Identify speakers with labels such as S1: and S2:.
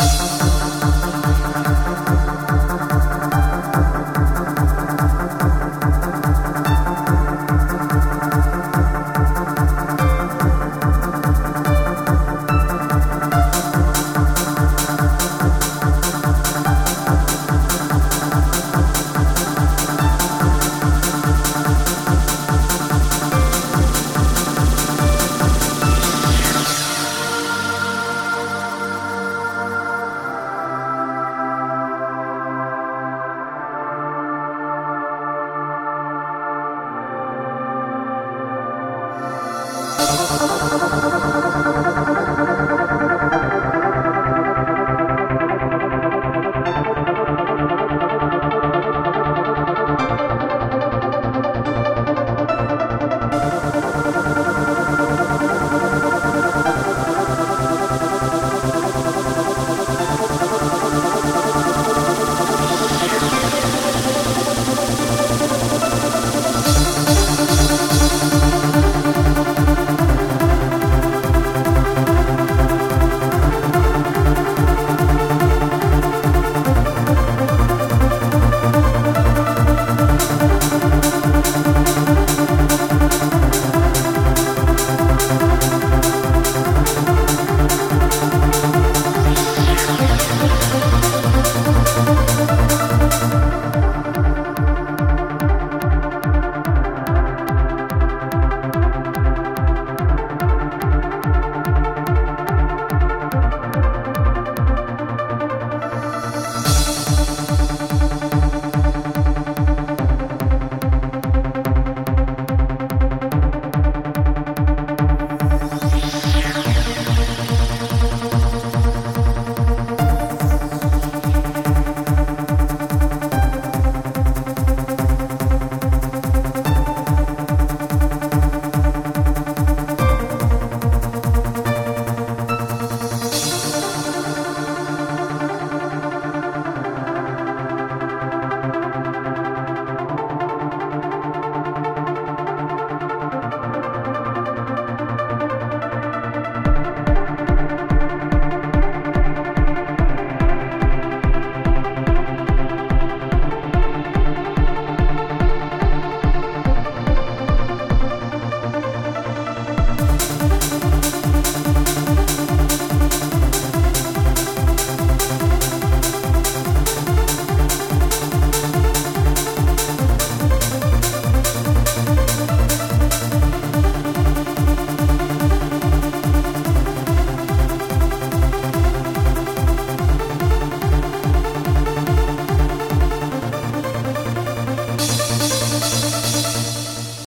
S1: うん。アハハハ